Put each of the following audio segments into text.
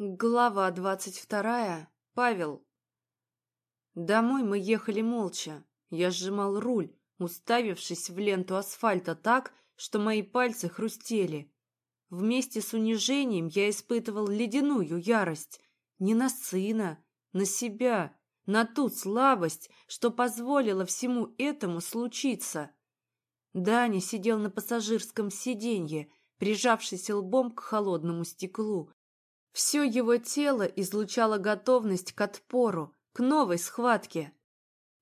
Глава двадцать вторая. Павел. Домой мы ехали молча. Я сжимал руль, уставившись в ленту асфальта так, что мои пальцы хрустели. Вместе с унижением я испытывал ледяную ярость. Не на сына, на себя, на ту слабость, что позволила всему этому случиться. Даня сидел на пассажирском сиденье, прижавшись лбом к холодному стеклу, все его тело излучало готовность к отпору, к новой схватке.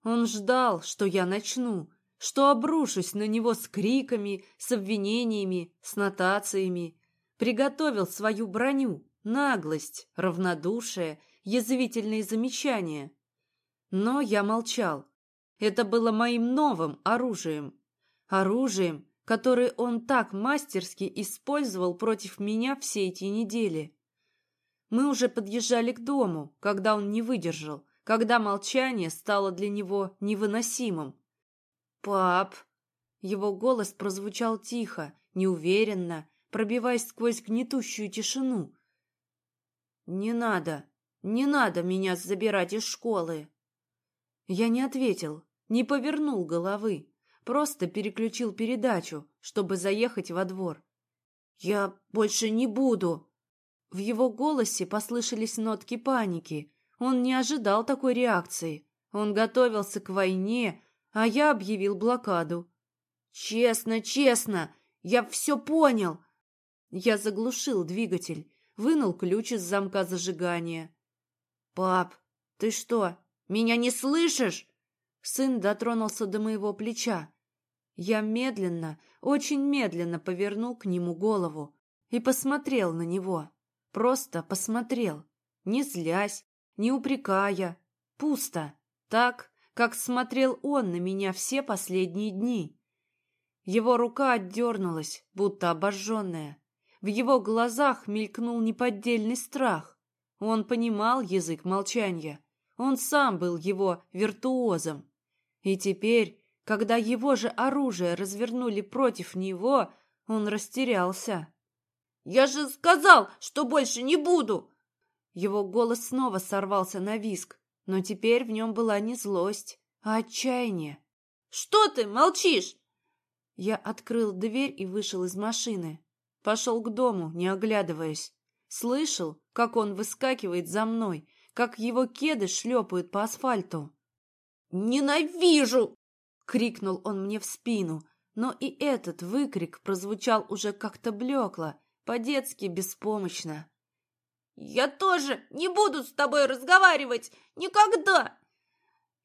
Он ждал, что я начну, что обрушусь на него с криками, с обвинениями, с нотациями. Приготовил свою броню, наглость, равнодушие, язвительные замечания. Но я молчал. Это было моим новым оружием. Оружием, которое он так мастерски использовал против меня все эти недели. Мы уже подъезжали к дому, когда он не выдержал, когда молчание стало для него невыносимым. «Пап!» Его голос прозвучал тихо, неуверенно, пробиваясь сквозь гнетущую тишину. «Не надо, не надо меня забирать из школы!» Я не ответил, не повернул головы, просто переключил передачу, чтобы заехать во двор. «Я больше не буду!» В его голосе послышались нотки паники. Он не ожидал такой реакции. Он готовился к войне, а я объявил блокаду. «Честно, честно, я все понял!» Я заглушил двигатель, вынул ключ из замка зажигания. «Пап, ты что, меня не слышишь?» Сын дотронулся до моего плеча. Я медленно, очень медленно повернул к нему голову и посмотрел на него. Просто посмотрел, не злясь, не упрекая. Пусто. Так, как смотрел он на меня все последние дни. Его рука отдернулась, будто обожженная. В его глазах мелькнул неподдельный страх. Он понимал язык молчания. Он сам был его виртуозом. И теперь, когда его же оружие развернули против него, он растерялся. «Я же сказал, что больше не буду!» Его голос снова сорвался на виск, но теперь в нем была не злость, а отчаяние. «Что ты молчишь?» Я открыл дверь и вышел из машины. Пошел к дому, не оглядываясь. Слышал, как он выскакивает за мной, как его кеды шлепают по асфальту. «Ненавижу!» — крикнул он мне в спину, но и этот выкрик прозвучал уже как-то блекло, по-детски беспомощно. «Я тоже не буду с тобой разговаривать! Никогда!»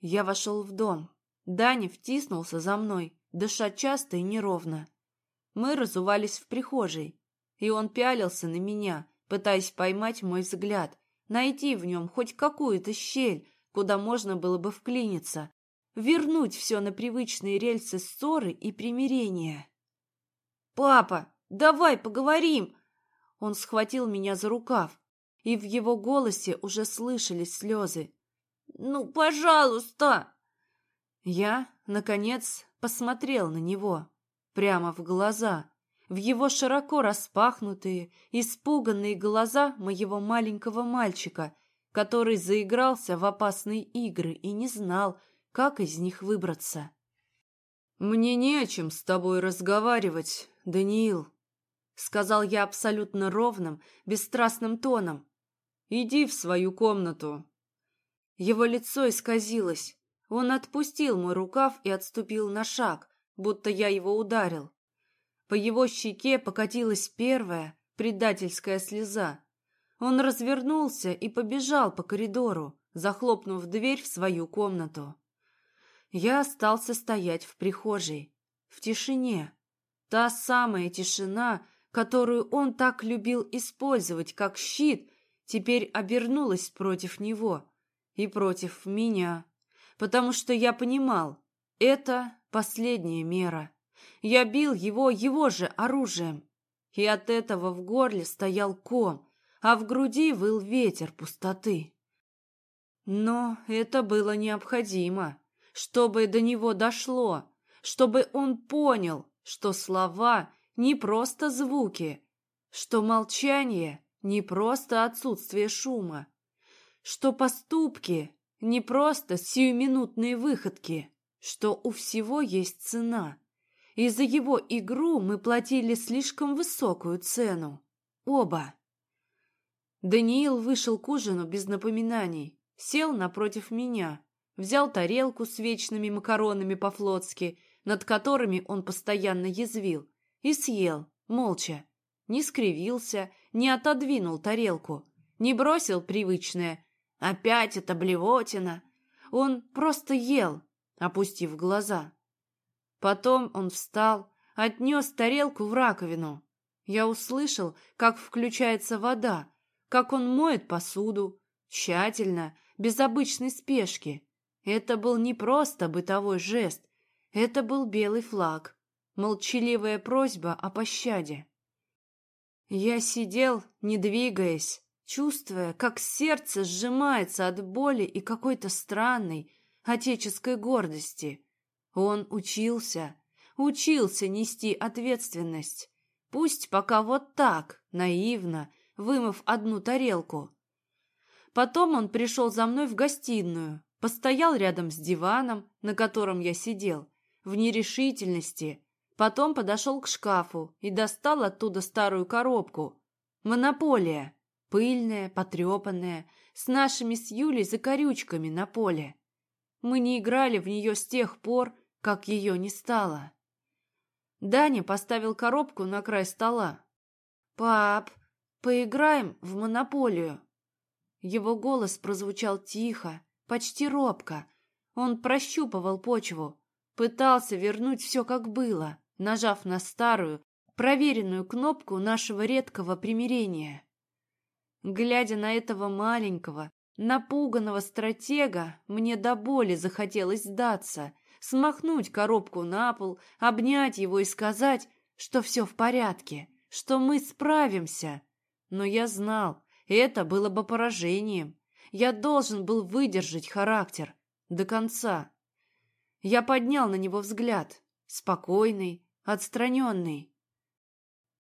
Я вошел в дом. Даня втиснулся за мной, дыша часто и неровно. Мы разувались в прихожей, и он пялился на меня, пытаясь поймать мой взгляд, найти в нем хоть какую-то щель, куда можно было бы вклиниться, вернуть все на привычные рельсы ссоры и примирения. «Папа, Давай поговорим!» Он схватил меня за рукав, и в его голосе уже слышались слезы. «Ну, пожалуйста!» Я, наконец, посмотрел на него, прямо в глаза, в его широко распахнутые, испуганные глаза моего маленького мальчика, который заигрался в опасные игры и не знал, как из них выбраться. «Мне не о чем с тобой разговаривать, Даниил», сказал я абсолютно ровным, бесстрастным тоном. Иди в свою комнату. Его лицо исказилось. Он отпустил мой рукав и отступил на шаг, будто я его ударил. По его щеке покатилась первая предательская слеза. Он развернулся и побежал по коридору, захлопнув дверь в свою комнату. Я остался стоять в прихожей, в тишине. Та самая тишина, которую он так любил использовать как щит, теперь обернулась против него и против меня, потому что я понимал, это последняя мера. Я бил его его же оружием, и от этого в горле стоял ком, а в груди выл ветер пустоты. Но это было необходимо, чтобы до него дошло, чтобы он понял, что слова не просто звуки, что молчание не просто отсутствие шума, что поступки не просто сиюминутные выходки, что у всего есть цена. И за его игру мы платили слишком высокую цену. Оба. Даниил вышел к ужину без напоминаний, сел напротив меня, взял тарелку с вечными макаронами по-флотски, над которыми он постоянно язвил, и съел, молча. Не скривился, не отодвинул тарелку, не бросил привычное «Опять это блевотина!» Он просто ел, опустив глаза. Потом он встал, отнес тарелку в раковину. Я услышал, как включается вода, как он моет посуду, тщательно, без обычной спешки. Это был не просто бытовой жест, это был белый флаг, молчаливая просьба о пощаде. Я сидел, не двигаясь, чувствуя, как сердце сжимается от боли и какой-то странной отеческой гордости. Он учился, учился нести ответственность. Пусть пока вот так, наивно, вымыв одну тарелку. Потом он пришел за мной в гостиную, постоял рядом с диваном, на котором я сидел, в нерешительности, Потом подошел к шкафу и достал оттуда старую коробку. Монополия. Пыльная, потрепанная, с нашими с Юлей закорючками на поле. Мы не играли в нее с тех пор, как ее не стало. Даня поставил коробку на край стола. «Пап, поиграем в монополию?» Его голос прозвучал тихо, почти робко. Он прощупывал почву, пытался вернуть все, как было нажав на старую, проверенную кнопку нашего редкого примирения. Глядя на этого маленького, напуганного стратега, мне до боли захотелось сдаться, смахнуть коробку на пол, обнять его и сказать, что все в порядке, что мы справимся. Но я знал, это было бы поражением. Я должен был выдержать характер до конца. Я поднял на него взгляд, спокойный, отстраненный.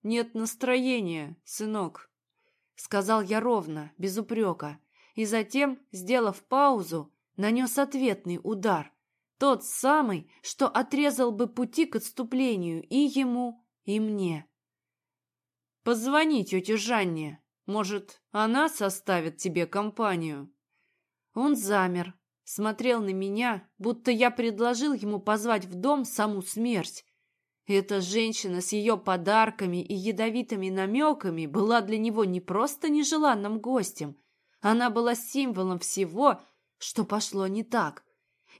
«Нет настроения, сынок», — сказал я ровно, без упрека, и затем, сделав паузу, нанес ответный удар, тот самый, что отрезал бы пути к отступлению и ему, и мне. «Позвони тете Жанне, может, она составит тебе компанию?» Он замер, смотрел на меня, будто я предложил ему позвать в дом саму смерть, эта женщина с ее подарками и ядовитыми намеками была для него не просто нежеланным гостем, она была символом всего, что пошло не так.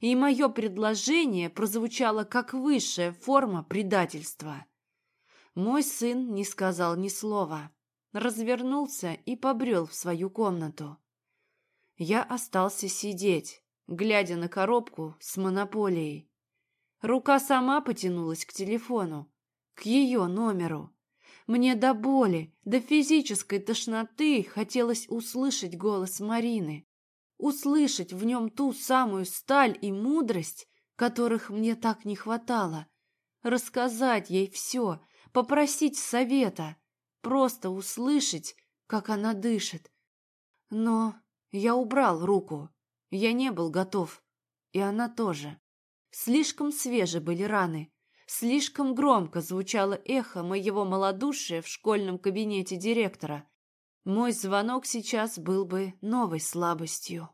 И мое предложение прозвучало как высшая форма предательства. Мой сын не сказал ни слова, развернулся и побрел в свою комнату. Я остался сидеть, глядя на коробку с монополией. Рука сама потянулась к телефону, к ее номеру. Мне до боли, до физической тошноты хотелось услышать голос Марины, услышать в нем ту самую сталь и мудрость, которых мне так не хватало, рассказать ей все, попросить совета, просто услышать, как она дышит. Но я убрал руку, я не был готов, и она тоже. Слишком свежи были раны. Слишком громко звучало эхо моего малодушия в школьном кабинете директора. Мой звонок сейчас был бы новой слабостью.